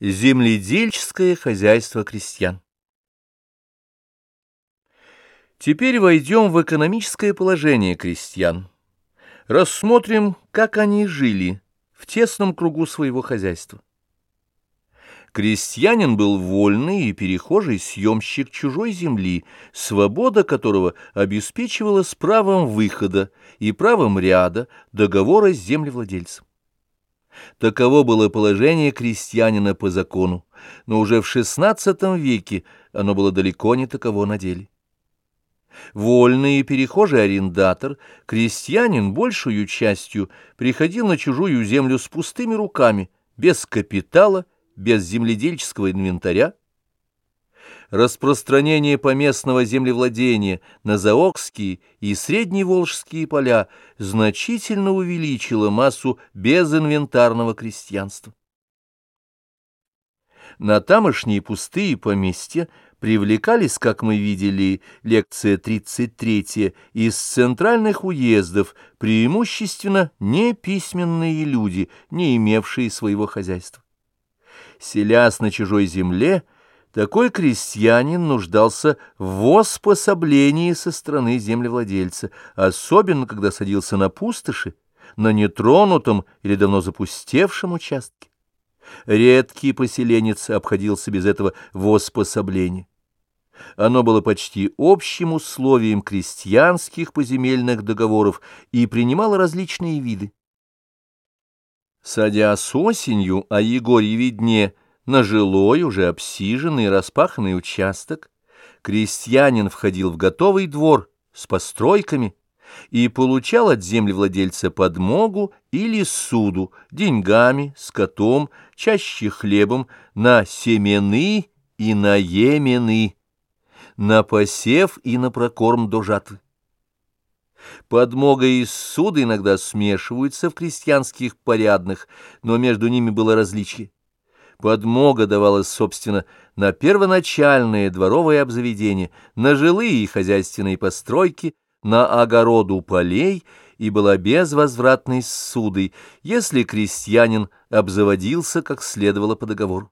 Земледельческое хозяйство крестьян. Теперь войдем в экономическое положение крестьян. Рассмотрим, как они жили в тесном кругу своего хозяйства. Крестьянин был вольный и перехожий съемщик чужой земли, свобода которого обеспечивала с правом выхода и правом ряда договора с землевладельцем. Таково было положение крестьянина по закону, но уже в XVI веке оно было далеко не таково на деле. Вольный и перехожий арендатор, крестьянин большую частью приходил на чужую землю с пустыми руками, без капитала, без земледельческого инвентаря, распространение поместного землевладения на Заокские и Средневолжские поля значительно увеличило массу безинвентарного крестьянства. На тамошние пустые поместья привлекались, как мы видели, лекция 33 из центральных уездов, преимущественно неписьменные люди, не имевшие своего хозяйства. Селясь на чужой земле, такой крестьянин нуждался в воспособлении со стороны землевладельца, особенно когда садился на пустоши, на нетронутом или давно запустевшем участке. Редкий поселенец обходился без этого воспособления. Оно было почти общим условием крестьянских поземельных договоров и принимало различные виды. Садя с осенью о Егорьеве дне на жилой, уже обсиженный, распаханный участок, крестьянин входил в готовый двор с постройками и получал от землевладельца подмогу или суду, деньгами, скотом, чаще хлебом, на семены и на емены, на посев и на прокорм до жатвы. Подмога и суд иногда смешиваются в крестьянских порядных, но между ними было различие. Подмога давалась, собственно, на первоначальное дворовое обзаведение, на жилые и хозяйственные постройки, на огороду полей и была безвозвратной ссудой, если крестьянин обзаводился, как следовало по договору.